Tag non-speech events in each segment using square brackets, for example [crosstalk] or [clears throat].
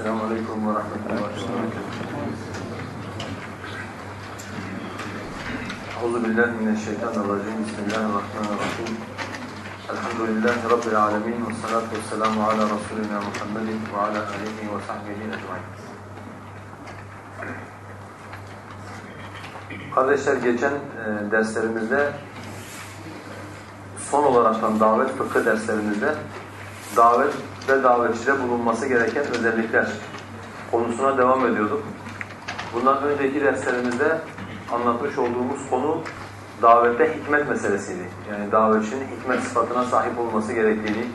Esselamu Aleyküm ve Rahmetullahi ve Euzu billahi mineşşeytanirracim. Bismillahirrahmanirrahim. Elhamdülillahi Rabbil alemin. Ve salatu ve selamu ala Resulina Muhammedin ve ala alihi ve sahbihi ecmaîn. Kardeşler geçen e, derslerimizde son olaraktan davet fıkıh derslerimizde davet ve davetçide bulunması gereken özellikler konusuna devam ediyorduk. Bundan önceki derslerimizde anlatmış olduğumuz konu davette hikmet meselesiydi. Yani davetçinin hikmet sıfatına sahip olması gerektiğini,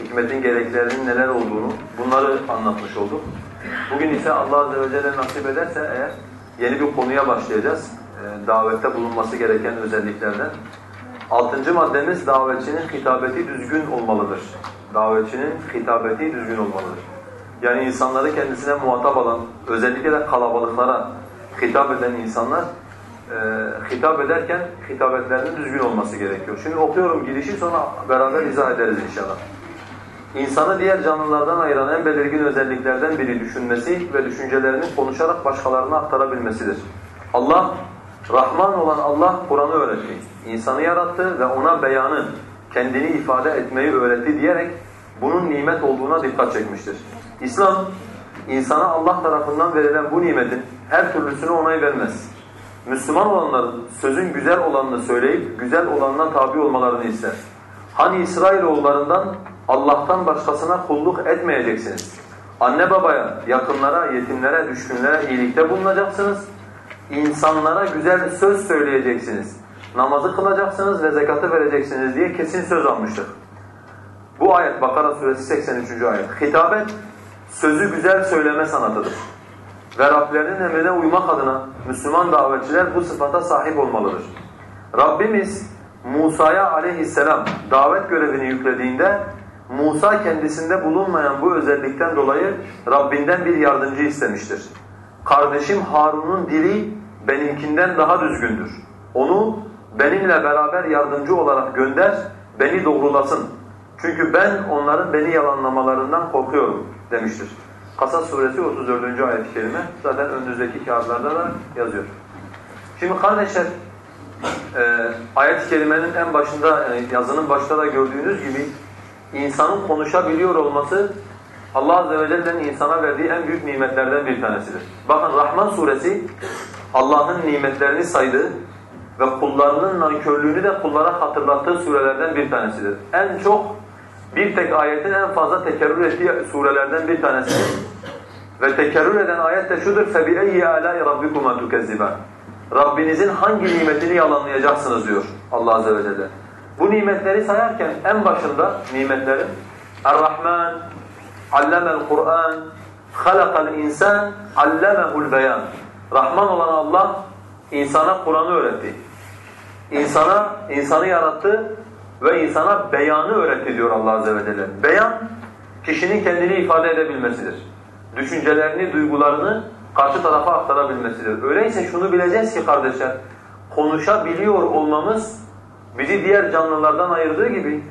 hikmetin gereklerinin neler olduğunu bunları anlatmış olduk. Bugün ise Allah Azze ve Celle nasip ederse eğer yeni bir konuya başlayacağız. E, davette bulunması gereken özelliklerden. Altıncı maddemiz davetçinin hitabeti düzgün olmalıdır. Davetçinin hitabeti düzgün olmalıdır. Yani insanları kendisine muhatap alan, özellikle de kalabalıklara hitap eden insanlar e, hitap ederken hitabetlerinin düzgün olması gerekiyor. Şimdi okuyorum girişi sonra beraber izah ederiz inşallah. İnsanı diğer canlılardan ayıran en belirgin özelliklerden biri düşünmesi ve düşüncelerini konuşarak başkalarına aktarabilmesidir. Allah, Rahman olan Allah Kur'an'ı öğretti. İnsanı yarattı ve ona beyanı, kendini ifade etmeyi öğretti diyerek bunun nimet olduğuna dikkat çekmiştir. İslam, insana Allah tarafından verilen bu nimetin her türlüsünü onay vermez. Müslüman olanların sözün güzel olanını söyleyip güzel olanına tabi olmalarını ister. Hani İsrailoğullarından Allah'tan başkasına kulluk etmeyeceksiniz. Anne babaya, yakınlara, yetimlere, düşkünlere iyilikte bulunacaksınız. İnsanlara güzel söz söyleyeceksiniz. Namazı kılacaksınız ve zekatı vereceksiniz diye kesin söz almıştık. Bu ayet Bakara suresi 83. ayet. Hitabet sözü güzel söyleme sanatıdır. Ve Rablerinin emrine uymak adına Müslüman davetçiler bu sıfata sahip olmalıdır. Rabbimiz Musa'ya aleyhisselam davet görevini yüklediğinde Musa kendisinde bulunmayan bu özellikten dolayı Rabbinden bir yardımcı istemiştir. Kardeşim Harun'un dili benimkinden daha düzgündür. Onu benimle beraber yardımcı olarak gönder, beni doğrulasın. Çünkü ben onların beni yalanlamalarından korkuyorum demiştir. Kasas suresi 34. ayet-i kerime zaten önünüzdeki kağıtlarda da yazıyor. Şimdi kardeşler e, ayet-i kerimenin en başında yani yazının başında da gördüğünüz gibi insanın konuşabiliyor olması Allah Azze ve Celle'nin insana verdiği en büyük nimetlerden bir tanesidir. Bakın Rahman suresi Allah'ın nimetlerini saydığı ve kullarının nankörlüğünü de kullara hatırlattığı surelerden bir tanesidir. En çok bir tek ayetin en fazla tekerrür ettiği surelerden bir tanesidir. Ve tekerrür eden ayet de şudur فَبِأَيِّ آلَاءِ رَبِّكُمَا تُكَذِّبًا Rabbinizin hangi nimetini yalanlayacaksınız diyor Allah Azze ve Celle. Bu nimetleri sayarken en başında nimetlerin Er-Rahman, Allemel Kur'an, Halakal İnsan, Allemehul Beyan. Rahman olan Allah insana Kur'an'ı öğretti. İnsana, insanı yarattı ve insana beyanı öğretti diyor Allah Azze ve Celle. Beyan, kişinin kendini ifade edebilmesidir. Düşüncelerini, duygularını karşı tarafa aktarabilmesidir. Öyleyse şunu bileceğiz ki kardeşler, konuşabiliyor olmamız bizi diğer canlılardan ayırdığı gibi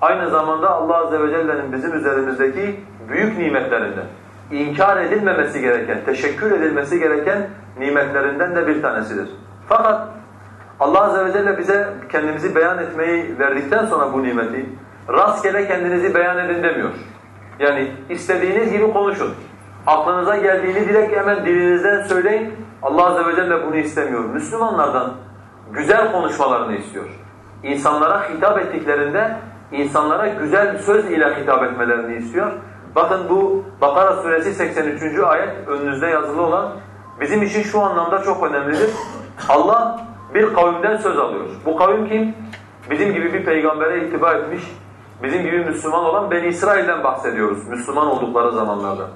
aynı zamanda Allah Azze ve Celle'nin bizim üzerimizdeki büyük nimetlerinden, inkar edilmemesi gereken, teşekkür edilmesi gereken nimetlerinden de bir tanesidir. Fakat Allah Azze ve Celle bize kendimizi beyan etmeyi verdikten sonra bu nimeti rastgele kendinizi beyan edin demiyor. Yani istediğiniz gibi konuşun. Aklınıza geldiğini direkt hemen dilinizden söyleyin. Allah Azze ve Celle bunu istemiyor. Müslümanlardan güzel konuşmalarını istiyor. İnsanlara hitap ettiklerinde insanlara güzel söz ile hitap etmelerini istiyor. Bakın bu Bakara suresi 83. ayet önünüzde yazılı olan bizim için şu anlamda çok önemlidir. Allah bir kavimden söz alıyor. Bu kavim kim? Bizim gibi bir peygambere itiba etmiş, bizim gibi Müslüman olan Beni İsrail'den bahsediyoruz Müslüman oldukları zamanlarda.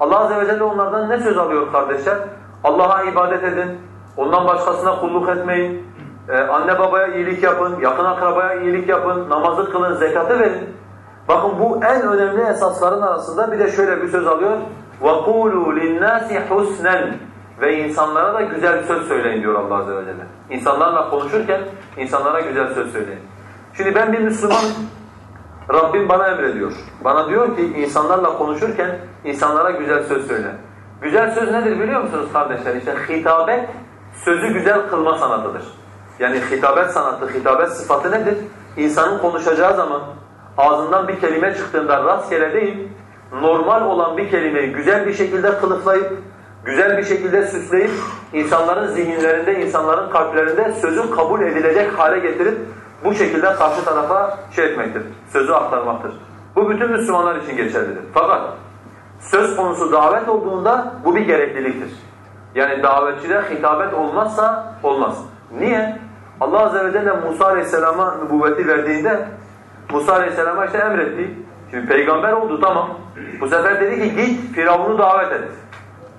Allah Azze ve Celle onlardan ne söz alıyor kardeşler? Allah'a ibadet edin, ondan başkasına kulluk etmeyin, ee, anne babaya iyilik yapın, yakın akrabaya iyilik yapın, namazı kılın, zekatı verin. Bakın bu en önemli esasların arasında bir de şöyle bir söz alıyor. وَقُولُوا لِلنَّاسِ حُسْنًا Ve insanlara da güzel söz söyleyin diyor Allah Azze ve Celle. İnsanlarla konuşurken insanlara güzel söz söyleyin. Şimdi ben bir Müslüman Rabbim bana emrediyor. Bana diyor ki insanlarla konuşurken insanlara güzel söz söyle. Güzel söz nedir biliyor musunuz kardeşler? İşte hitabet sözü güzel kılma sanatıdır. Yani hitabet sanatı, hitabet sıfatı nedir? İnsanın konuşacağı zaman ağzından bir kelime çıktığında rastgele değil, normal olan bir kelimeyi güzel bir şekilde kılıflayıp, güzel bir şekilde süsleyip, insanların zihinlerinde, insanların kalplerinde sözün kabul edilecek hale getirip, bu şekilde karşı tarafa şey etmektir, sözü aktarmaktır. Bu bütün Müslümanlar için geçerlidir. Fakat söz konusu davet olduğunda bu bir gerekliliktir. Yani davetçide hitabet olmazsa olmaz. Niye? Allah Azze ve Celle Musa Aleyhisselam'a nübüvveti verdiğinde Musa Aleyhisselam'a işte emretti. Şimdi peygamber oldu tamam. Bu sefer dedi ki git Firavun'u davet et.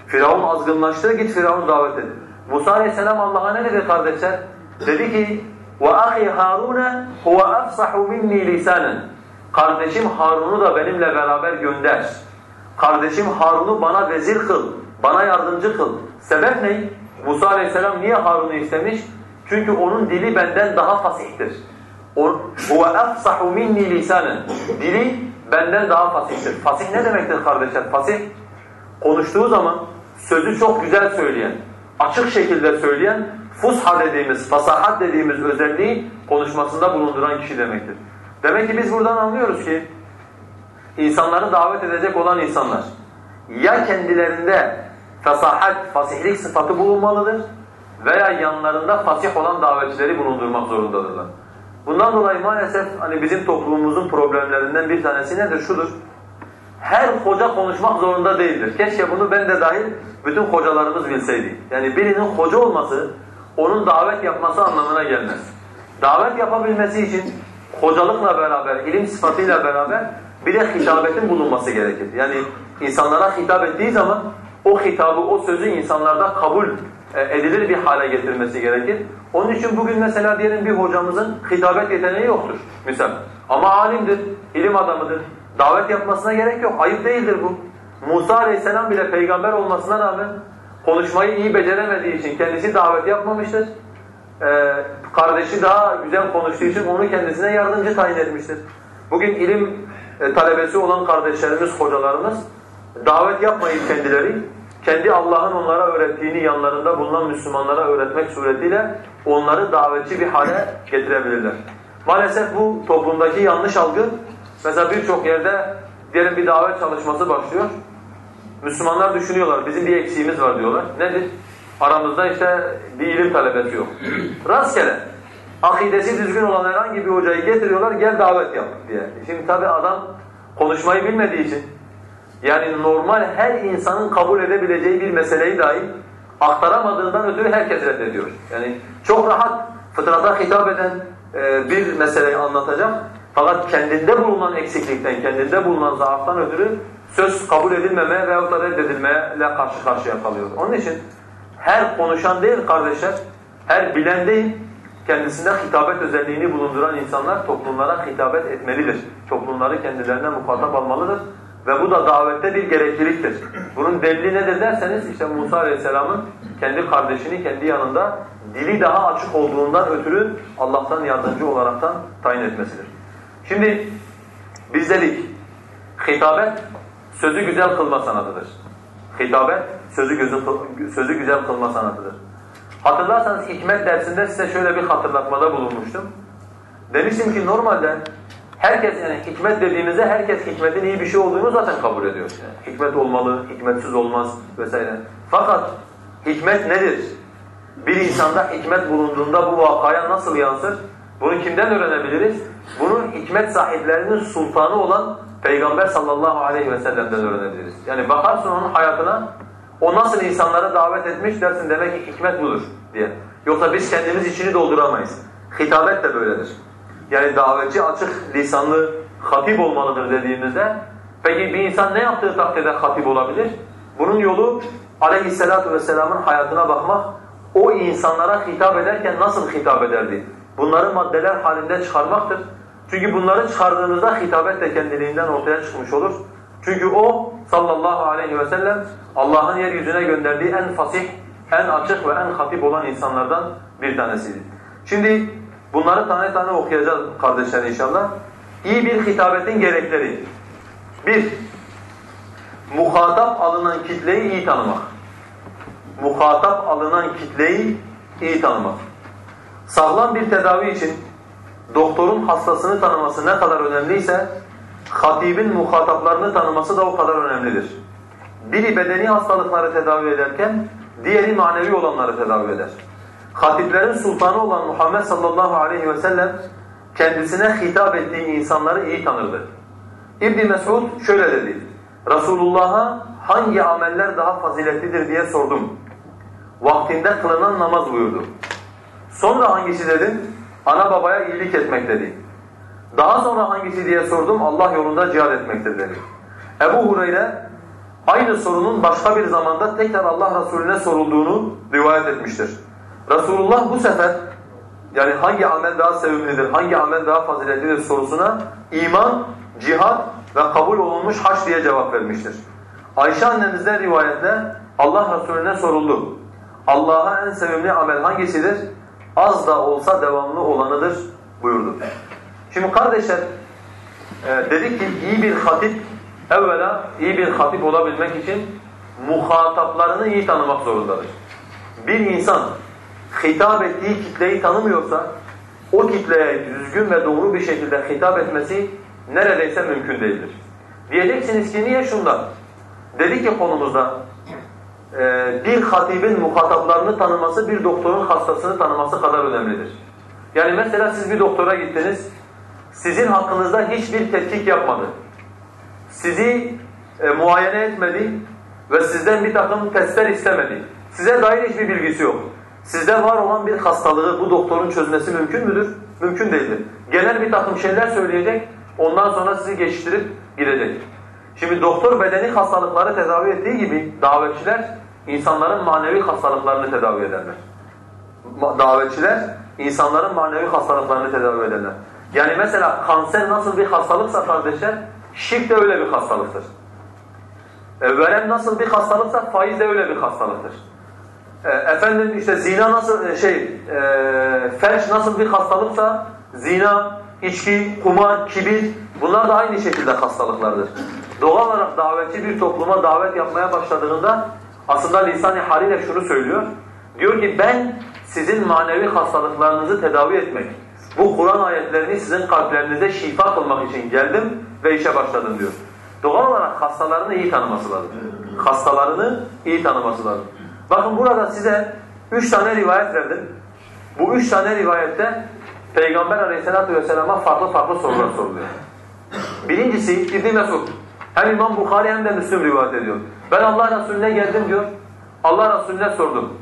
Firavun azgınlaştı git Firavun'u davet et. Musa Aleyhisselam Allah'a ne dedi kardeşler? Dedi ki وَأَخِي هَارُونَ هُوَ أَفْصَحُ مِنِّي لِسَانًا Kardeşim Harun'u da benimle beraber gönder. Kardeşim Harun'u bana vezir kıl, bana yardımcı kıl. Sebep ne? Musa Aleyhisselam niye Harun'u istemiş? Çünkü onun dili benden daha fasihtir. Huve efsahu minni lisanen. Dili benden daha fasihtir. Fasih ne demektir kardeşler? Fasih konuştuğu zaman sözü çok güzel söyleyen, açık şekilde söyleyen, fusha dediğimiz, fasahat dediğimiz özelliği konuşmasında bulunduran kişi demektir. Demek ki biz buradan anlıyoruz ki insanları davet edecek olan insanlar ya kendilerinde fasahat, fasihlik sıfatı bulunmalıdır veya yanlarında fasih olan davetçileri bulundurmak zorundadırlar. Bundan dolayı maalesef hani bizim toplumumuzun problemlerinden bir tanesi nedir? Şudur. Her hoca konuşmak zorunda değildir. Keşke bunu ben de dahil bütün hocalarımız bilseydi. Yani birinin hoca olması, onun davet yapması anlamına gelmez. Davet yapabilmesi için hocalıkla beraber, ilim sıfatıyla beraber bir de hitabetin bulunması gerekir. Yani insanlara hitap ettiği zaman o hitabı, o sözü insanlarda kabul edilir bir hale getirmesi gerekir. Onun için bugün mesela diyelim bir hocamızın hitabet yeteneği yoktur misal. Ama alimdir, ilim adamıdır. Davet yapmasına gerek yok. Ayıp değildir bu. Musa aleyhisselam bile peygamber olmasına rağmen konuşmayı iyi beceremediği için kendisi davet yapmamıştır. Ee, kardeşi daha güzel konuştuğu için onu kendisine yardımcı tayin etmiştir. Bugün ilim e, talebesi olan kardeşlerimiz, hocalarımız davet yapmayıp kendileri kendi Allah'ın onlara öğrettiğini yanlarında bulunan Müslümanlara öğretmek suretiyle onları davetçi bir hale getirebilirler. Maalesef bu toplumdaki yanlış algı mesela birçok yerde diyelim bir davet çalışması başlıyor. Müslümanlar düşünüyorlar bizim bir eksiğimiz var diyorlar. Nedir? Aramızda işte bir ilim talebesi yok. [clears throat] Rastgele. Akidesi düzgün olan herhangi bir hocayı getiriyorlar gel davet yap diye. Şimdi tabi adam konuşmayı bilmediği için yani normal her insanın kabul edebileceği bir meseleyi dahi aktaramadığından ötürü herkes reddediyor. Yani çok rahat fıtrata hitap eden e, bir meseleyi anlatacak. Fakat kendinde bulunan eksiklikten, kendinde bulunan zaaftan ötürü söz kabul edilmemeye veyahut da reddedilmeyle karşı karşıya kalıyor. Onun için her konuşan değil kardeşler, her bilen değil, kendisinde hitabet özelliğini bulunduran insanlar toplumlara hitabet etmelidir. Toplumları kendilerine muhatap almalıdır. Ve bu da davette bir gerekliliktir. Bunun delili nedir derseniz işte Musa Aleyhisselam'ın kendi kardeşini kendi yanında dili daha açık olduğundan ötürü Allah'tan yardımcı olaraktan tayin etmesidir. Şimdi biz dedik hitabet sözü güzel kılma sanatıdır. Hitabet sözü, gözü, sözü güzel kılma sanatıdır. Hatırlarsanız hikmet dersinde size şöyle bir hatırlatmada bulunmuştum. Demiştim ki normalde herkes yani hikmet dediğimizde herkes hikmetin iyi bir şey olduğunu zaten kabul ediyor. Yani hikmet olmalı, hikmetsiz olmaz vesaire. Fakat hikmet nedir? Bir insanda hikmet bulunduğunda bu vakaya nasıl yansır? Bunu kimden öğrenebiliriz? Bunu hikmet sahiplerinin sultanı olan Peygamber sallallahu aleyhi ve sellem'den öğrenebiliriz. Yani bakarsın onun hayatına, o nasıl insanlara davet etmiş dersin demek ki hikmet budur diye. Yoksa biz kendimiz içini dolduramayız. Hitabet de böyledir. Yani davetçi açık lisanlı hatip olmalıdır dediğimizde peki bir insan ne yaptığı takdirde hatip olabilir? Bunun yolu aleyhissalatu vesselamın hayatına bakmak, o insanlara hitap ederken nasıl hitap ederdi? Bunları maddeler halinde çıkarmaktır. Çünkü bunları çıkardığımızda hitabet de kendiliğinden ortaya çıkmış olur. Çünkü o sallallahu aleyhi ve sellem Allah'ın yeryüzüne gönderdiği en fasih, en açık ve en hatip olan insanlardan bir tanesiydi. Şimdi bunları tane tane okuyacağız kardeşler inşallah. iyi bir hitabetin gerekleri. Bir, muhatap alınan kitleyi iyi tanımak. Muhatap alınan kitleyi iyi tanımak. Sağlam bir tedavi için doktorun hastasını tanıması ne kadar önemliyse, hatibin muhataplarını tanıması da o kadar önemlidir. Biri bedeni hastalıkları tedavi ederken, diğeri manevi olanları tedavi eder. Hatiplerin sultanı olan Muhammed sallallahu aleyhi ve sellem, kendisine hitap ettiği insanları iyi tanırdı. İbn Mesud şöyle dedi, Resulullah'a hangi ameller daha faziletlidir diye sordum. Vaktinde kılınan namaz buyurdu. Sonra hangisi dedim? Ana babaya iyilik etmek dedi. Daha sonra hangisi diye sordum? Allah yolunda cihad etmektir dedi. Ebu Hureyre aynı sorunun başka bir zamanda tekrar Allah Resulüne sorulduğunu rivayet etmiştir. Resulullah bu sefer yani hangi amel daha sevimlidir, hangi amel daha faziletlidir sorusuna iman, cihad ve kabul olunmuş haç diye cevap vermiştir. Ayşe annemizden rivayette Allah Resulüne soruldu. Allah'a en sevimli amel hangisidir? Az da olsa devamlı olanıdır buyurdu. Şimdi kardeşler e, dedik ki iyi bir hatip evvela iyi bir hatip olabilmek için muhataplarını iyi tanımak zorundadır. Bir insan hitap ettiği kitleyi tanımıyorsa o kitleye düzgün ve doğru bir şekilde hitap etmesi neredeyse mümkün değildir. Diyeceksiniz ki niye şundan? Dedik ki konumuzda e, bir hatibin muhataplarını tanıması bir doktorun hastasını tanıması kadar önemlidir. Yani mesela siz bir doktora gittiniz, sizin hakkınızda hiçbir tetkik yapmadı. Sizi e, muayene etmedi ve sizden bir takım testler istemedi. Size dair hiçbir bilgisi yok. Sizde var olan bir hastalığı bu doktorun çözmesi mümkün müdür? Mümkün değildir. Genel bir takım şeyler söyleyecek, ondan sonra sizi geçiştirip gidecek. Şimdi doktor bedeni hastalıkları tedavi ettiği gibi davetçiler insanların manevi hastalıklarını tedavi ederler. Davetçiler insanların manevi hastalıklarını tedavi ederler. Yani mesela kanser nasıl bir hastalıksa kardeşler, şirk de öyle bir hastalıktır. E, verem nasıl bir hastalıksa faiz de öyle bir hastalıktır. E, efendim işte zina nasıl şey, e, felç nasıl bir hastalıksa zina, içki, kumar, kibir bunlar da aynı şekilde hastalıklardır. Doğal olarak davetçi bir topluma davet yapmaya başladığında aslında lisan-ı haliyle şunu söylüyor. Diyor ki ben sizin manevi hastalıklarınızı tedavi etmek, bu Kur'an ayetlerini sizin kalplerinize şifa kılmak için geldim ve işe başladım diyor. Doğal olarak hastalarını iyi tanıması lazım. Hastalarını iyi tanıması lazım. Bakın burada size üç tane rivayet verdim. Bu üç tane rivayette Peygamber aleyhissalatu vesselama farklı farklı sorular soruluyor. Birincisi İbn Mesud. Hem İmam Bukhari hem de Müslim rivayet ediyor. Ben Allah Resulüne geldim diyor. Allah Resulüne sordum.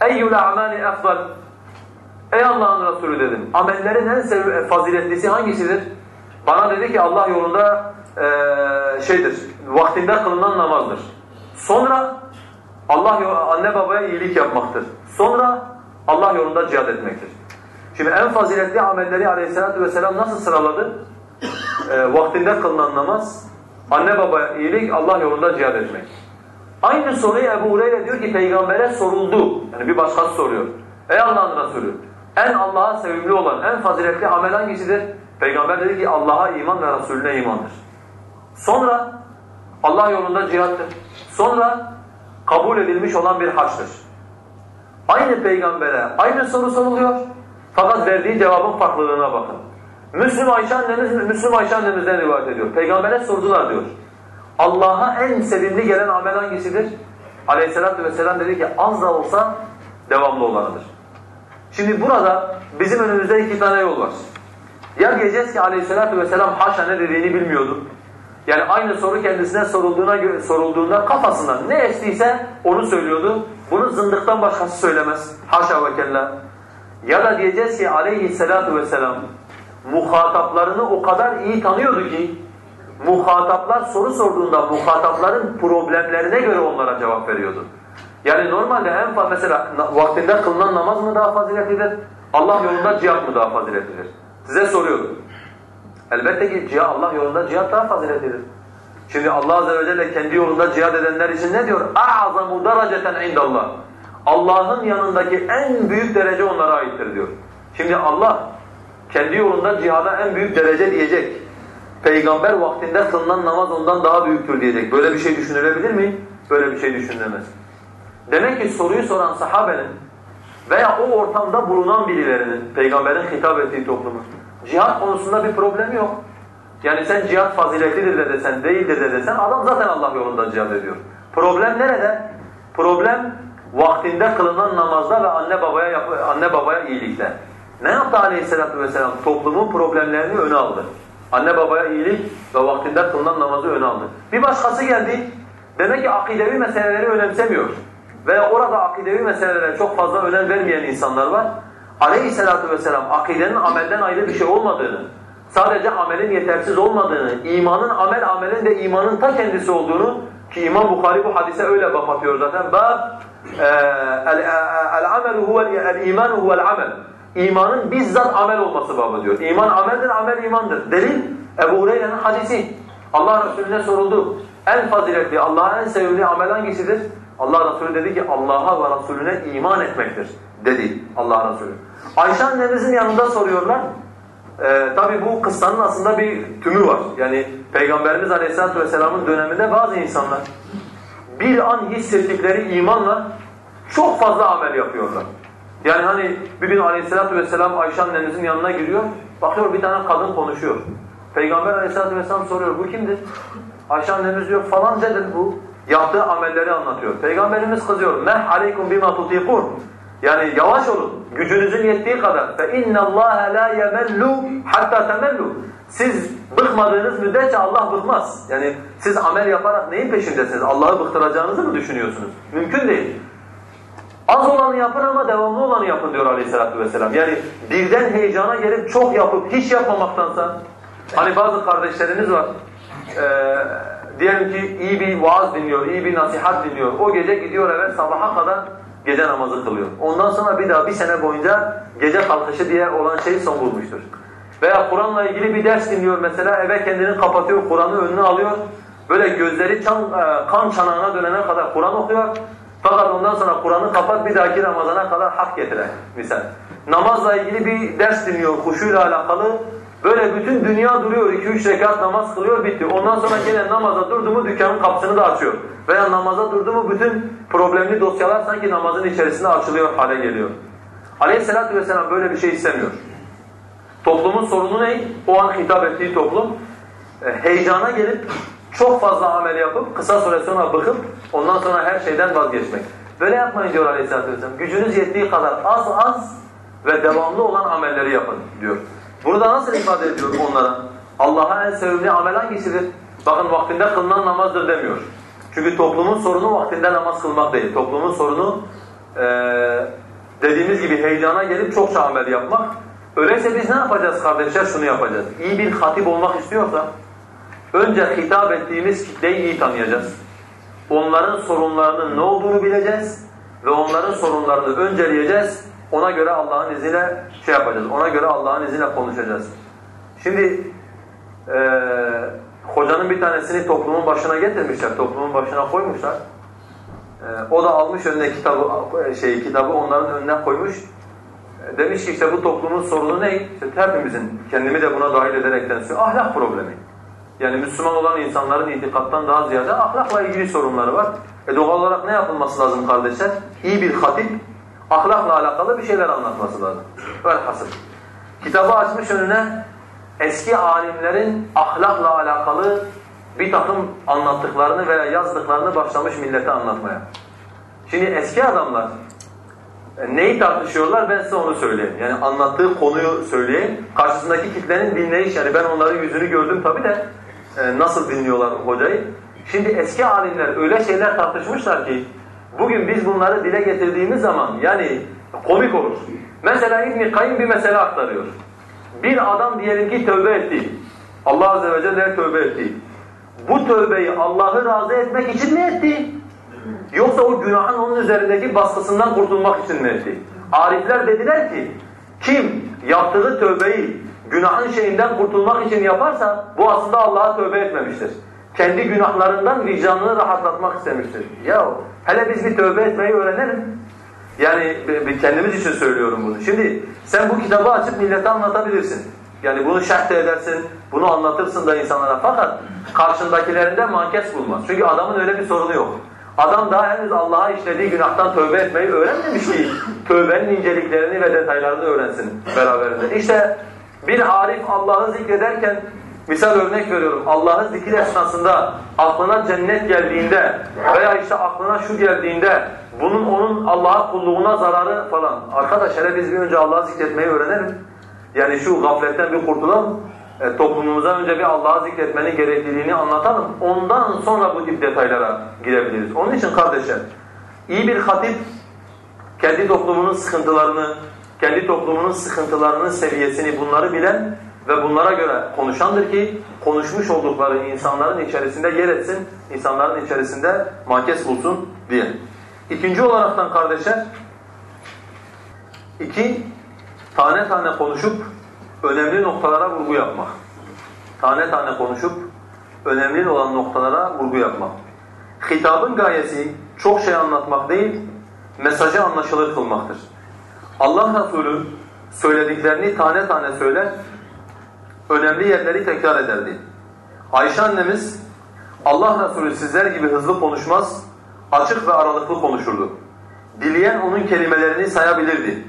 Eyyul a'mali efdal? Ey Allah'ın Resulü dedim. Amellerin en faziletlisi hangisidir? Bana dedi ki Allah yolunda e, şeydir, vaktinde kılınan namazdır. Sonra Allah anne babaya iyilik yapmaktır. Sonra Allah yolunda cihad etmektir. Şimdi en faziletli amelleri aleyhissalatu vesselam nasıl sıraladı? E, vaktinde kılınan namaz, anne babaya iyilik, Allah yolunda cihad etmek. Aynı soruyu Ebu Hureyre diyor ki peygambere soruldu. Yani bir başkası soruyor. Ey Allah'ın Resulü, en Allah'a sevimli olan, en faziletli amel hangisidir? Peygamber dedi ki Allah'a iman ve Resulüne imandır. Sonra Allah yolunda cihattır. Sonra kabul edilmiş olan bir haçtır. Aynı peygambere aynı soru soruluyor. Fakat verdiği cevabın farklılığına bakın. Müslüm Ayşe annemiz, Müslüm Ayşe annemizden rivayet ediyor. Peygambere sordular diyor. Allah'a en sevimli gelen amel hangisidir? Aleyhisselatü vesselam dedi ki az da olsa devamlı olanıdır. Şimdi burada bizim önümüzde iki tane yol var. Ya diyeceğiz ki aleyhissalatü vesselam haşa ne dediğini bilmiyordu. Yani aynı soru kendisine sorulduğuna sorulduğunda kafasından ne estiyse onu söylüyordu. Bunu zındıktan başkası söylemez. Haşa ve kella. Ya da diyeceğiz ki aleyhissalatu vesselam muhataplarını o kadar iyi tanıyordu ki muhataplar soru sorduğunda muhatapların problemlerine göre onlara cevap veriyordu. Yani normalde en fazla mesela vaktinde kılınan namaz mı daha faziletlidir? Allah yolunda cihat mı daha faziletlidir? Size soruyorum. Elbette ki cihat, Allah yolunda cihat daha faziletlidir. Şimdi Allah Azze ve Celle kendi yolunda cihad edenler için ne diyor? اَعْظَمُ دَرَجَةً عِنْدَ اللّٰهِ Allah'ın yanındaki en büyük derece onlara aittir diyor. Şimdi Allah kendi yolunda cihada en büyük derece diyecek. peygamber vaktinde kılınan namaz ondan daha büyüktür diyecek. Böyle bir şey düşünülebilir mi? Böyle bir şey düşünülemez. Demek ki soruyu soran sahabenin veya o ortamda bulunan birilerinin, peygamberin hitap ettiği toplumun cihat konusunda bir problem yok. Yani sen cihat faziletlidir de desen, değildir de desen adam zaten Allah yolunda cihat ediyor. Problem nerede? Problem vaktinde kılınan namazda ve anne babaya anne babaya iyilikte. Ne yaptı Aleyhisselatü vesselam? Toplumun problemlerini öne aldı. Anne babaya iyilik ve vaktinde kılınan namazı öne aldı. Bir başkası geldi. Demek ki akidevi meseleleri önemsemiyor. Veya orada akidevi meselelere çok fazla önem vermeyen insanlar var. Aleyhisselatü vesselam akidenin amelden ayrı bir şey olmadığını, sadece amelin yetersiz olmadığını, imanın amel amelin de imanın ta kendisi olduğunu ki İmam Bukhari bu hadise öyle kapatıyor zaten. Bab el-amelu huvel imanu huvel amel. İmanın bizzat amel olması babı diyor. İman ameldir, amel imandır. Delil Ebu Hureyre'nin hadisi. Allah Resulüne soruldu. En faziletli, Allah'a en sevimli amel hangisidir? Allah Resulü dedi ki Allah'a ve Resulüne iman etmektir dedi Allah Resulü. Ayşe annemizin yanında soruyorlar. Ee, Tabi bu kıssanın aslında bir tümü var. Yani Peygamberimiz Aleyhisselatü Vesselam'ın döneminde bazı insanlar bir an hissettikleri imanla çok fazla amel yapıyorlar. Yani hani bir gün Aleyhisselatü Vesselam Ayşe annemizin yanına giriyor, bakıyor bir tane kadın konuşuyor. Peygamber Aleyhisselatü Vesselam soruyor, bu kimdir? Ayşe annemiz diyor, falancadır bu. Yaptığı amelleri anlatıyor. Peygamberimiz kızıyor, meh aleykum bima tutikun. Yani yavaş olun, gücünüzün yettiği kadar. فَاِنَّ اللّٰهَ لَا يَمَلُّ hatta temellu. Siz bıkmadığınız müddetçe Allah bıkmaz. Yani siz amel yaparak neyin peşindesiniz? Allah'ı bıktıracağınızı mı düşünüyorsunuz? Mümkün değil. Az olanı yapın ama devamlı olanı yapın diyor aleyhissalatü vesselam. Yani birden heyecana gelip çok yapıp hiç yapmamaktansa hani bazı kardeşlerimiz var ee, diyelim ki iyi bir vaaz dinliyor, iyi bir nasihat dinliyor. O gece gidiyor eve sabaha kadar gece namazı kılıyor. Ondan sonra bir daha bir sene boyunca gece kalkışı diye olan şey son bulmuştur. Veya Kur'an'la ilgili bir ders dinliyor mesela eve kendini kapatıyor, Kur'an'ı önüne alıyor. Böyle gözleri çan, e, kan çanağına dönene kadar Kur'an okuyor. Fakat ondan sonra Kur'an'ı kapat bir dahaki Ramazan'a kadar hak getire misal. Namazla ilgili bir ders dinliyor kuşuyla alakalı. Böyle bütün dünya duruyor, iki üç rekat namaz kılıyor, bitti. Ondan sonra yine namaza durdu mu dükkanın kapısını da açıyor. Veya namaza durdu mu bütün problemli dosyalar sanki namazın içerisinde açılıyor hale geliyor. Aleyhisselatü vesselam böyle bir şey istemiyor. Toplumun sorunu ne? O an hitap ettiği toplum e, heyecana gelip çok fazla amel yapıp kısa süre sonra bıkıp ondan sonra her şeyden vazgeçmek. Böyle yapmayın diyor Aleyhisselatü vesselam. Gücünüz yettiği kadar az az ve devamlı olan amelleri yapın diyor. Burada nasıl ifade ediyor onlara? Allah'a en sevimli amel hangisidir? Bakın vaktinde kılınan namazdır demiyor. Çünkü toplumun sorunu vaktinde namaz kılmak değil. Toplumun sorunu e, dediğimiz gibi heyecana gelip çokça amel yapmak. Öyleyse biz ne yapacağız kardeşler? Şunu yapacağız. İyi bir hatip olmak istiyorsa önce hitap ettiğimiz kitleyi iyi tanıyacağız. Onların sorunlarının ne olduğunu bileceğiz ve onların sorunlarını önceleyeceğiz. Ona göre Allah'ın izniyle şey yapacağız. Ona göre Allah'ın izniyle konuşacağız. Şimdi e, hocanın bir tanesini toplumun başına getirmişler. Toplumun başına koymuşlar. E, o da almış önüne kitabı şey kitabı onların önüne koymuş. E, demiş ki işte bu toplumun sorunu ne? İşte hepimizin kendimi de buna dahil ederekten söylüyor. Ahlak problemi. Yani Müslüman olan insanların itikattan daha ziyade ahlakla ilgili sorunları var. E doğal olarak ne yapılması lazım kardeşler? İyi bir hatip ahlakla alakalı bir şeyler anlatması lazım. Velhasıl. Kitabı açmış önüne eski alimlerin ahlakla alakalı bir takım anlattıklarını veya yazdıklarını başlamış millete anlatmaya. Şimdi eski adamlar e, neyi tartışıyorlar ben size onu söyleyeyim. Yani anlattığı konuyu söyleyeyim. Karşısındaki kitlenin dinleyiş yani ben onların yüzünü gördüm tabi de e, nasıl dinliyorlar hocayı. Şimdi eski alimler öyle şeyler tartışmışlar ki bugün biz bunları dile getirdiğimiz zaman yani komik olur. Mesela İbn Kayyim bir mesele aktarıyor. Bir adam diyelim ki tövbe etti. Allah azze ve celle tövbe etti. Bu tövbeyi Allah'ı razı etmek için mi etti? Yoksa o günahın onun üzerindeki baskısından kurtulmak için mi etti? Arifler dediler ki kim yaptığı tövbeyi günahın şeyinden kurtulmak için yaparsa bu aslında Allah'a tövbe etmemiştir. Kendi günahlarından vicdanını rahatlatmak istemiştir. Ya hele biz bir tövbe etmeyi öğrenelim. Yani kendimiz için söylüyorum bunu. Şimdi sen bu kitabı açıp millete anlatabilirsin. Yani bunu şerh edersin, bunu anlatırsın da insanlara fakat karşındakilerinde mankes bulmaz. Çünkü adamın öyle bir sorunu yok. Adam daha henüz Allah'a işlediği günahtan tövbe etmeyi öğrenmemiş ki tövbenin inceliklerini ve detaylarını öğrensin beraberinde. İşte bir arif Allah'ı zikrederken misal örnek veriyorum Allah'ı zikir esnasında aklına cennet geldiğinde veya işte aklına şu geldiğinde bunun onun Allah'a kulluğuna zararı falan. Arkadaş hele biz bir önce Allah'ı zikretmeyi öğrenelim. Yani şu gafletten bir kurtulalım. E, toplumumuza önce bir Allah'ı zikretmenin gerekliliğini anlatalım. Ondan sonra bu tip detaylara girebiliriz. Onun için kardeşler, iyi bir hatip kendi toplumunun sıkıntılarını, kendi toplumunun sıkıntılarının seviyesini bunları bilen ve bunlara göre konuşandır ki konuşmuş oldukları insanların içerisinde yer etsin, insanların içerisinde makes bulsun diye. İkinci olaraktan kardeşler, iki, tane tane konuşup önemli noktalara vurgu yapmak. Tane tane konuşup önemli olan noktalara vurgu yapmak. Hitabın gayesi çok şey anlatmak değil, mesajı anlaşılır kılmaktır. Allah Resulü söylediklerini tane tane söyler, önemli yerleri tekrar ederdi. Ayşe annemiz, Allah Resulü sizler gibi hızlı konuşmaz, açık ve aralıklı konuşurdu. Dileyen onun kelimelerini sayabilirdi.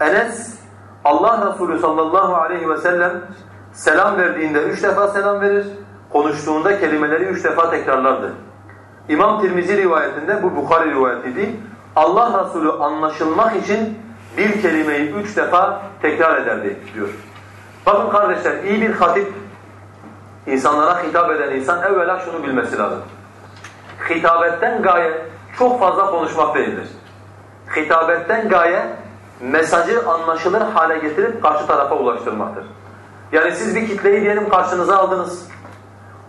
Enes, Allah Resulü sallallahu aleyhi ve sellem selam verdiğinde üç defa selam verir, konuştuğunda kelimeleri üç defa tekrarlardı. İmam Tirmizi rivayetinde, bu Bukhari rivayeti değil, Allah Resulü anlaşılmak için bir kelimeyi üç defa tekrar ederdi diyor. Bakın kardeşler, iyi bir hatip, insanlara hitap eden insan evvela şunu bilmesi lazım. Hitabetten gaye çok fazla konuşmak değildir. Hitabetten gaye mesajı anlaşılır hale getirip karşı tarafa ulaştırmaktır. Yani siz bir kitleyi diyelim karşınıza aldınız.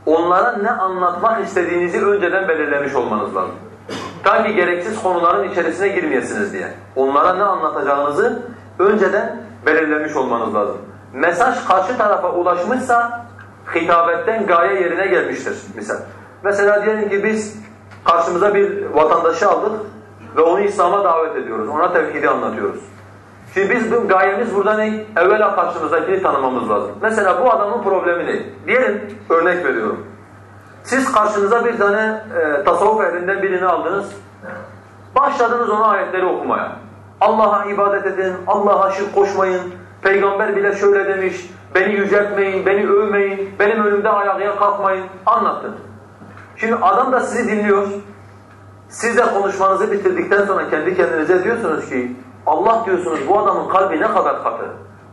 Onlara ne anlatmak istediğinizi önceden belirlemiş olmanız lazım. Ta ki gereksiz konuların içerisine girmeyesiniz diye. Onlara ne anlatacağınızı önceden belirlemiş olmanız lazım. Mesaj karşı tarafa ulaşmışsa hitabetten gaye yerine gelmiştir misal. Mesela diyelim ki biz karşımıza bir vatandaşı aldık ve onu İslam'a davet ediyoruz. Ona tevhidi anlatıyoruz. Şimdi biz bu gayemiz burada ne? Evvela karşımızdakini tanımamız lazım. Mesela bu adamın problemi ne? Diyelim, örnek veriyorum. Siz karşınıza bir tane e, tasavvuf ehlinden birini aldınız. Başladınız ona ayetleri okumaya. Allah'a ibadet edin, Allah'a şirk koşmayın. Peygamber bile şöyle demiş, beni yüceltmeyin, beni övmeyin, benim önümde ayağa kalkmayın. Anlattın. Şimdi adam da sizi dinliyor. Siz de konuşmanızı bitirdikten sonra kendi kendinize diyorsunuz ki Allah diyorsunuz bu adamın kalbi ne kadar katı.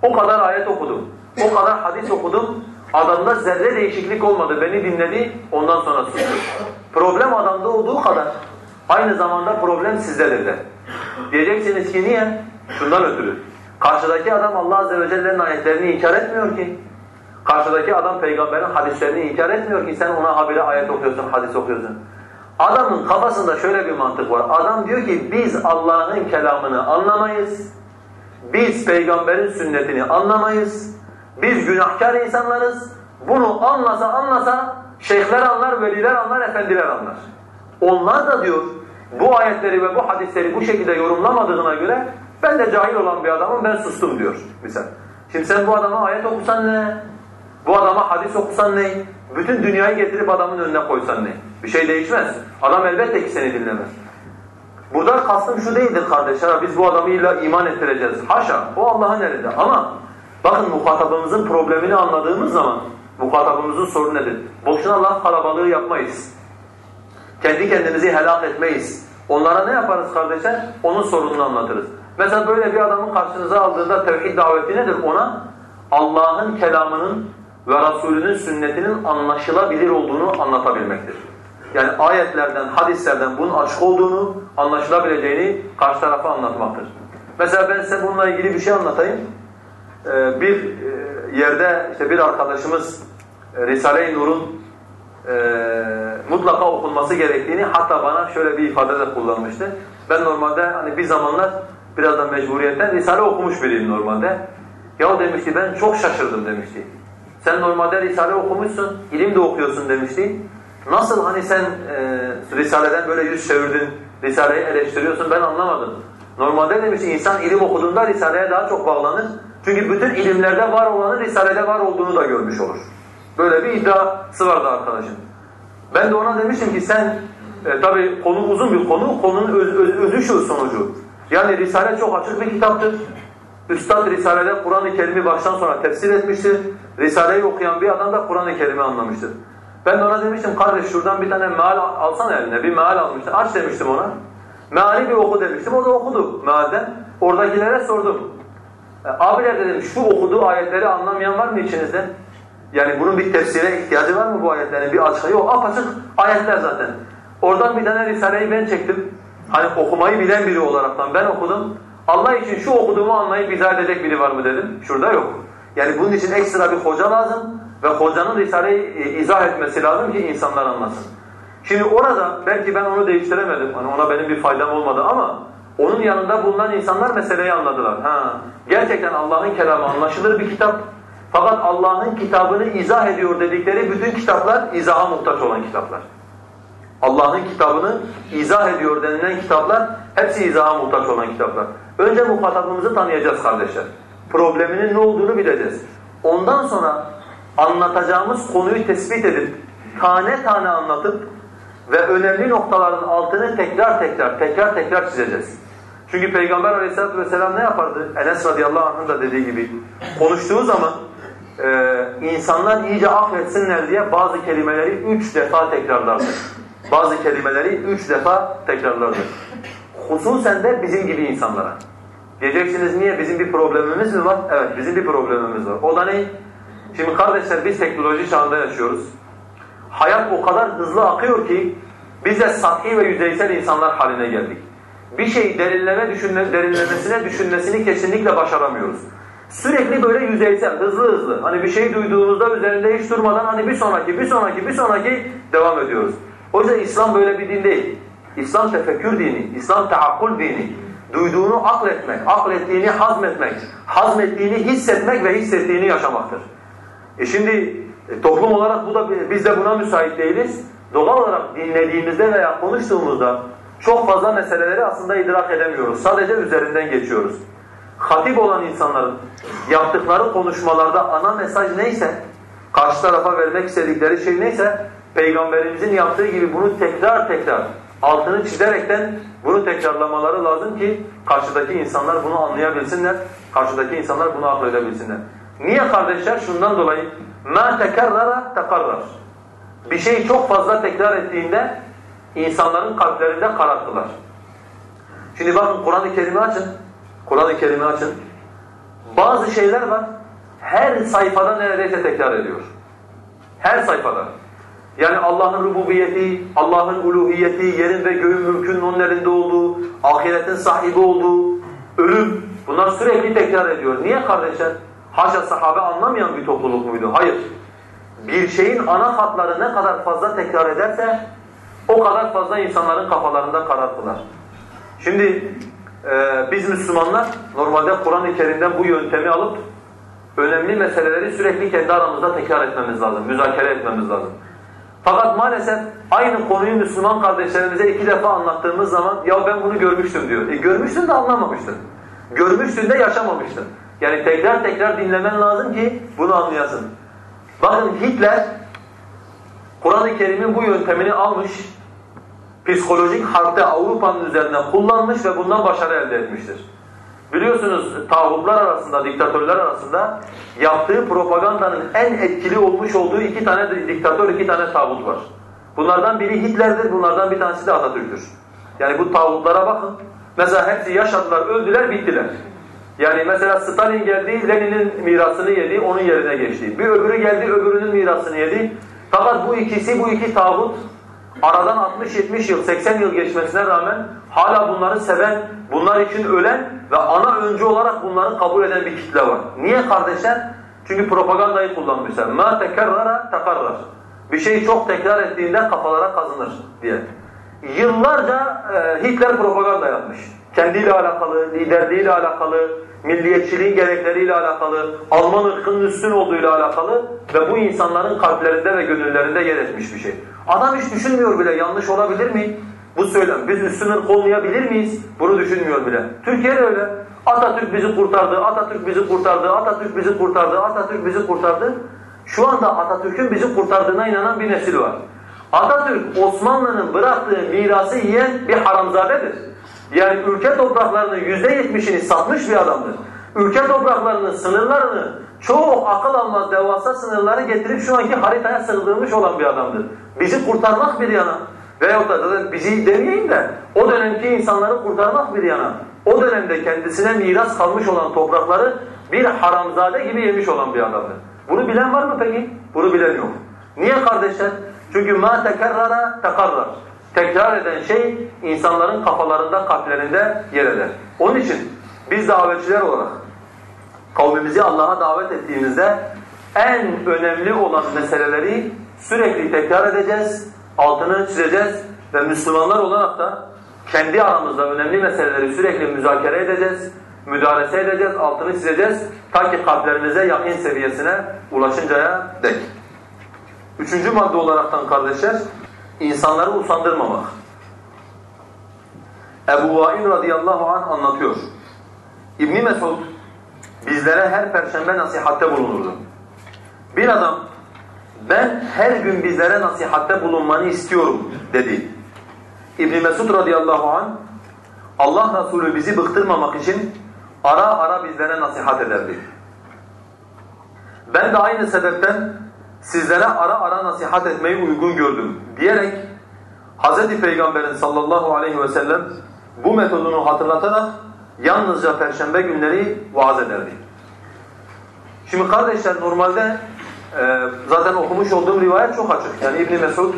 O kadar ayet okudum, o kadar hadis okudum. Adamda zerre değişiklik olmadı, beni dinledi, ondan sonra sustu. Problem adamda olduğu kadar aynı zamanda problem sizdedir de. Diyeceksiniz ki niye? Şundan ötürü. Karşıdaki adam Allah Azze ve Celle'nin ayetlerini inkar etmiyor ki. Karşıdaki adam peygamberin hadislerini inkar etmiyor ki sen ona habire ayet okuyorsun, hadis okuyorsun. Adamın kafasında şöyle bir mantık var. Adam diyor ki biz Allah'ın kelamını anlamayız. Biz peygamberin sünnetini anlamayız. Biz günahkar insanlarız. Bunu anlasa anlasa şeyhler anlar, veliler anlar, efendiler anlar. Onlar da diyor bu ayetleri ve bu hadisleri bu şekilde yorumlamadığına göre ben de cahil olan bir adamım ben sustum diyor misal. Şimdi sen bu adama ayet okusan ne? Bu adama hadis okusan ne? Bütün dünyayı getirip adamın önüne koysan ne? Bir şey değişmez. Adam elbette ki seni dinlemez. Burada kastım şu değildir kardeşler. Biz bu adamı illa iman ettireceğiz. Haşa. O Allah'ın elinde. Ama bakın muhatabımızın problemini anladığımız zaman muhatabımızın sorunu nedir? Boşuna laf kalabalığı yapmayız. Kendi kendimizi helak etmeyiz. Onlara ne yaparız kardeşler? Onun sorununu anlatırız. Mesela böyle bir adamın karşınıza aldığında tevhid daveti nedir? Ona Allah'ın kelamının ve Resulünün sünnetinin anlaşılabilir olduğunu anlatabilmektir. Yani ayetlerden, hadislerden bunun açık olduğunu, anlaşılabileceğini karşı tarafa anlatmaktır. Mesela ben size bununla ilgili bir şey anlatayım. Ee, bir e, yerde işte bir arkadaşımız e, Risale-i Nur'un e, mutlaka okunması gerektiğini hatta bana şöyle bir ifade de kullanmıştı. Ben normalde hani bir zamanlar biraz da mecburiyetten Risale okumuş biriyim normalde. Ya demişti ben çok şaşırdım demişti. Sen normalde Risale okumuşsun, ilim de okuyorsun demişti. Nasıl hani sen e, Risale'den böyle yüz çevirdin, Risale'yi eleştiriyorsun ben anlamadım. Normalde demiş insan ilim okuduğunda Risale'ye daha çok bağlanır. Çünkü bütün ilimlerde var olanı Risale'de var olduğunu da görmüş olur. Böyle bir iddiası vardı arkadaşın. Ben de ona demiştim ki sen, e, tabi konu uzun bir konu, konunun öz, öz, özü şu sonucu. Yani Risale çok açık bir kitaptır. Üstad Risale'de Kur'an-ı Kerim'i baştan sona tefsir etmiştir. Risale'yi okuyan bir adam da Kur'an-ı Kerim'i anlamıştır. Ben ona demiştim kardeş şuradan bir tane meal alsana eline. Bir meal almıştım. Aç demiştim ona. Meali bir oku demiştim. O da okudu mealden. Oradakilere sordum. E, abiler dedim şu okuduğu ayetleri anlamayan var mı içinizde? Yani bunun bir tefsire ihtiyacı var mı bu ayetlerin? Bir açığı yok. Apaçık ayetler zaten. Oradan bir tane Risale'yi ben çektim. Hani okumayı bilen biri olaraktan ben okudum. Allah için şu okuduğumu anlayıp izah edecek biri var mı dedim. Şurada yok. Yani bunun için ekstra bir hoca lazım ve hocanın Risale'yi e, izah etmesi lazım ki insanlar anlasın. Şimdi orada belki ben onu değiştiremedim. Hani ona benim bir faydam olmadı ama onun yanında bulunan insanlar meseleyi anladılar. Ha, gerçekten Allah'ın kelamı anlaşılır bir kitap. Fakat Allah'ın kitabını izah ediyor dedikleri bütün kitaplar izaha muhtaç olan kitaplar. Allah'ın kitabını izah ediyor denilen kitaplar hepsi izaha muhtaç olan kitaplar. Önce muhatabımızı tanıyacağız kardeşler. Probleminin ne olduğunu bileceğiz. Ondan sonra anlatacağımız konuyu tespit edip tane tane anlatıp ve önemli noktaların altını tekrar tekrar tekrar tekrar çizeceğiz. Çünkü Peygamber aleyhissalatu vesselam ne yapardı? Enes radıyallahu anh'ın da dediği gibi konuştuğu zaman e, insanlar iyice affetsinler diye bazı kelimeleri üç defa tekrarlardı. Bazı kelimeleri üç defa tekrarlardı. Hususen de bizim gibi insanlara. Diyeceksiniz niye? Bizim bir problemimiz mi var? Evet bizim bir problemimiz var. O da ne? Şimdi kardeşler biz teknoloji çağında yaşıyoruz. Hayat o kadar hızlı akıyor ki biz de sathi ve yüzeysel insanlar haline geldik. Bir şey derinleme düşünme, derinlemesine düşünmesini kesinlikle başaramıyoruz. Sürekli böyle yüzeysel, hızlı hızlı. Hani bir şey duyduğumuzda üzerinde hiç durmadan hani bir sonraki, bir sonraki, bir sonraki devam ediyoruz. O yüzden İslam böyle bir din değil. İslam tefekkür dini, İslam teakkul dini. Duyduğunu akletmek, aklettiğini hazmetmek, hazmettiğini hissetmek ve hissettiğini yaşamaktır. E şimdi e, toplum olarak bu da biz de buna müsait değiliz. Doğal olarak dinlediğimizde veya konuştuğumuzda çok fazla meseleleri aslında idrak edemiyoruz. Sadece üzerinden geçiyoruz. Hatip olan insanların yaptıkları konuşmalarda ana mesaj neyse, karşı tarafa vermek istedikleri şey neyse, Peygamberimizin yaptığı gibi bunu tekrar tekrar altını çizerekten bunu tekrarlamaları lazım ki karşıdaki insanlar bunu anlayabilsinler, karşıdaki insanlar bunu akledebilsinler. Niye kardeşler? Şundan dolayı مَا تَكَرَّرَ تَقَرَّرْ Bir şeyi çok fazla tekrar ettiğinde insanların kalplerinde kararttılar. Şimdi bakın Kur'an-ı Kerim'i açın. Kur'an-ı Kerim'i açın. Bazı şeyler var. Her sayfada neredeyse tekrar ediyor. Her sayfada. Yani Allah'ın rububiyeti, Allah'ın uluhiyeti, yerin ve göğün mülkünün onun elinde olduğu, ahiretin sahibi olduğu, ölüm. Bunlar sürekli tekrar ediyor. Niye kardeşler? Haşa sahabe anlamayan bir topluluk muydu? Hayır. Bir şeyin ana hatları ne kadar fazla tekrar ederse o kadar fazla insanların kafalarında kararttılar. Şimdi e, biz Müslümanlar normalde Kur'an-ı Kerim'den bu yöntemi alıp önemli meseleleri sürekli kendi aramızda tekrar etmemiz lazım, müzakere etmemiz lazım. Fakat maalesef aynı konuyu Müslüman kardeşlerimize iki defa anlattığımız zaman ya ben bunu görmüştüm diyor. E görmüştün de anlamamıştın. Görmüştün de yaşamamıştın. Yani tekrar tekrar dinlemen lazım ki bunu anlayasın. Bakın Hitler Kur'an-ı Kerim'in bu yöntemini almış, psikolojik harpte Avrupa'nın üzerine kullanmış ve bundan başarı elde etmiştir. Biliyorsunuz tağutlar arasında, diktatörler arasında yaptığı propagandanın en etkili olmuş olduğu iki tane diktatör, iki tane tağut var. Bunlardan biri Hitler'dir, bunlardan bir tanesi de Atatürk'tür. Yani bu tağutlara bakın. Mesela hepsi yaşadılar, öldüler, bittiler. Yani mesela Stalin geldi, Lenin'in mirasını yedi, onun yerine geçti. Bir öbürü geldi, öbürünün mirasını yedi. Fakat bu ikisi, bu iki tağut aradan 60-70 yıl, 80 yıl geçmesine rağmen hala bunları seven, bunlar için ölen ve ana öncü olarak bunları kabul eden bir kitle var. Niye kardeşler? Çünkü propagandayı kullanmışlar. مَا تَكَرَّرَ تَقَرَّرْ Bir şeyi çok tekrar ettiğinde kafalara kazınır diye. Yıllarca e, Hitler propaganda yapmış. Kendiyle alakalı, liderliğiyle alakalı, milliyetçiliğin gerekleriyle alakalı, Alman ırkının üstün olduğuyla alakalı ve bu insanların kalplerinde ve gönüllerinde yer etmiş bir şey. Adam hiç düşünmüyor bile yanlış olabilir mi? Bu söylem. Biz üstün ırk olmayabilir miyiz? Bunu düşünmüyor bile. Türkiye'de öyle. Atatürk bizi kurtardı, Atatürk bizi kurtardı, Atatürk bizi kurtardı, Atatürk bizi kurtardı. Şu anda Atatürk'ün bizi kurtardığına inanan bir nesil var. Atatürk Osmanlı'nın bıraktığı mirası yiyen bir haramzadedir. Yani ülke topraklarının yüzde yetmişini satmış bir adamdır. Ülke topraklarının sınırlarını çoğu akıl almaz devasa sınırları getirip şu anki haritaya sığdırmış olan bir adamdır. Bizi kurtarmak bir yana veyahut da bizi demeyeyim de o dönemki insanları kurtarmak bir yana o dönemde kendisine miras kalmış olan toprakları bir haramzade gibi yemiş olan bir adamdır. Bunu bilen var mı peki? Bunu bilen yok. Niye kardeşler? Çünkü ma tekerrara tekarrar. Tekrar eden şey insanların kafalarında, kalplerinde yer eder. Onun için biz davetçiler olarak kavmimizi Allah'a davet ettiğimizde en önemli olan meseleleri sürekli tekrar edeceğiz, altını çizeceğiz ve Müslümanlar olarak da kendi aramızda önemli meseleleri sürekli müzakere edeceğiz, müdarese edeceğiz, altını çizeceğiz ta ki kalplerinize yakın seviyesine ulaşıncaya dek. Üçüncü madde olaraktan kardeşler, insanları usandırmamak. Ebu Vail radıyallahu anh anlatıyor. İbn Mesud bizlere her perşembe nasihatte bulunurdu. Bir adam ben her gün bizlere nasihatte bulunmanı istiyorum dedi. İbn Mesud radıyallahu anh Allah Resulü bizi bıktırmamak için ara ara bizlere nasihat ederdi. Ben de aynı sebepten sizlere ara ara nasihat etmeyi uygun gördüm diyerek Hz. Peygamber'in sallallahu aleyhi ve sellem bu metodunu hatırlatarak yalnızca perşembe günleri vaaz ederdi. Şimdi kardeşler normalde e, zaten okumuş olduğum rivayet çok açık. Yani İbn Mesud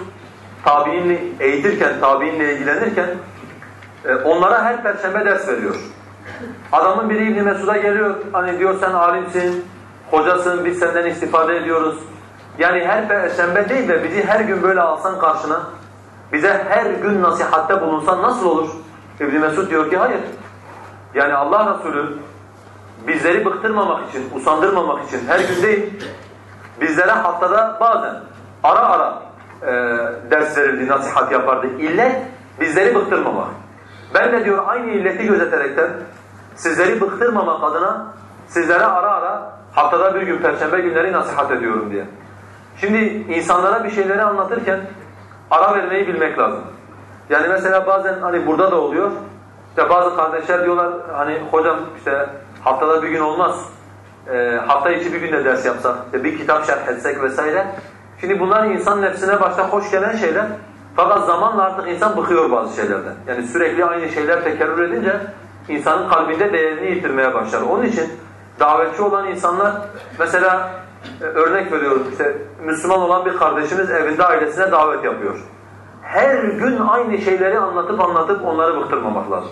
tabiini eğitirken, tabiinle ilgilenirken e, onlara her perşembe ders veriyor. Adamın biri İbn Mesud'a geliyor. Hani diyor sen alimsin, hocasın, biz senden istifade ediyoruz. Yani her perşembe değil de bizi her gün böyle alsan karşına, bize her gün nasihatte bulunsan nasıl olur? İbn Mesud diyor ki hayır. Yani Allah Resulü bizleri bıktırmamak için, usandırmamak için her gün değil, bizlere haftada bazen ara ara e, ders verildi, nasihat yapardı. İllet bizleri bıktırmamak. Ben de diyor aynı illeti gözeterekten sizleri bıktırmamak adına sizlere ara ara haftada bir gün perşembe günleri nasihat ediyorum diye. Şimdi insanlara bir şeyleri anlatırken ara vermeyi bilmek lazım. Yani mesela bazen hani burada da oluyor. İşte bazı kardeşler diyorlar hani hocam işte haftada bir gün olmaz. E, hafta içi bir günde ders yapsak, işte bir kitap şerh etsek vesaire. Şimdi bunlar insan nefsine başta hoş gelen şeyler. Fakat zamanla artık insan bıkıyor bazı şeylerden. Yani sürekli aynı şeyler tekerrür edince insanın kalbinde değerini yitirmeye başlar. Onun için davetçi olan insanlar mesela e, örnek veriyorum işte Müslüman olan bir kardeşimiz evinde ailesine davet yapıyor. Her gün aynı şeyleri anlatıp anlatıp onları bıktırmamak lazım.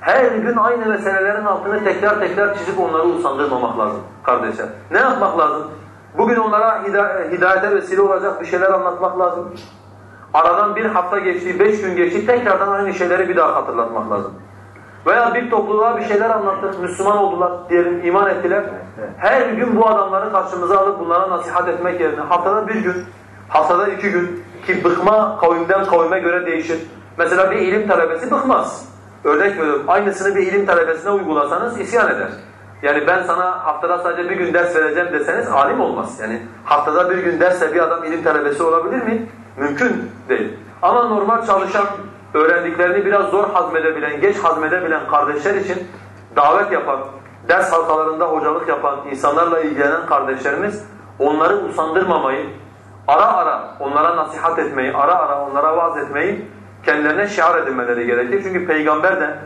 Her gün aynı meselelerin altını tekrar tekrar çizip onları usandırmamak lazım kardeşler. Ne yapmak lazım? Bugün onlara hidayete vesile olacak bir şeyler anlatmak lazım. Aradan bir hafta geçti, beş gün geçti, tekrardan aynı şeyleri bir daha hatırlatmak lazım. Veya bir topluluğa bir şeyler anlattık, Müslüman oldular diyelim, iman ettiler. Her gün bu adamları karşımıza alıp bunlara nasihat etmek yerine haftada bir gün, haftada iki gün ki bıkma kavimden kavime göre değişir. Mesela bir ilim talebesi bıkmaz. Örnek veriyorum, aynısını bir ilim talebesine uygulasanız isyan eder. Yani ben sana haftada sadece bir gün ders vereceğim deseniz alim olmaz. Yani haftada bir gün derse bir adam ilim talebesi olabilir mi? Mümkün değil. Ama normal çalışan, öğrendiklerini biraz zor hazmedebilen, geç hazmedebilen kardeşler için davet yapan, ders halkalarında hocalık yapan, insanlarla ilgilenen kardeşlerimiz onları usandırmamayı, ara ara onlara nasihat etmeyi, ara ara onlara vaaz etmeyi kendilerine şiar edinmeleri gerekir. Çünkü peygamber de,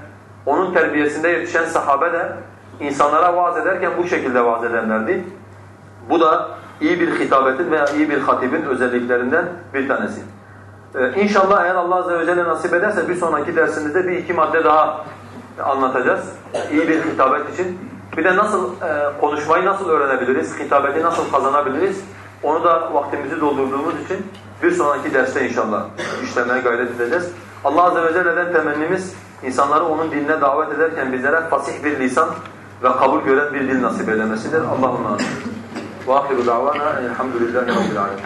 onun terbiyesinde yetişen sahabe de insanlara vaaz ederken bu şekilde vaaz edenlerdi. Bu da iyi bir hitabetin veya iyi bir hatibin özelliklerinden bir tanesi. Ee, inşallah eğer Allah Azze ve Celle nasip ederse bir sonraki dersimizde bir iki madde daha anlatacağız. İyi bir hitabet için. Bir de nasıl e, konuşmayı nasıl öğrenebiliriz, hitabeti nasıl kazanabiliriz onu da vaktimizi doldurduğumuz için bir sonraki derste inşallah işlemeye gayret edeceğiz. Allah Azze ve Celle'den temennimiz insanları onun dinine davet ederken bizlere fasih bir lisan ve kabul gören bir dil nasip eylemesidir. Allahümme amin. وآخر دعوانا الحمد لله رب العالمين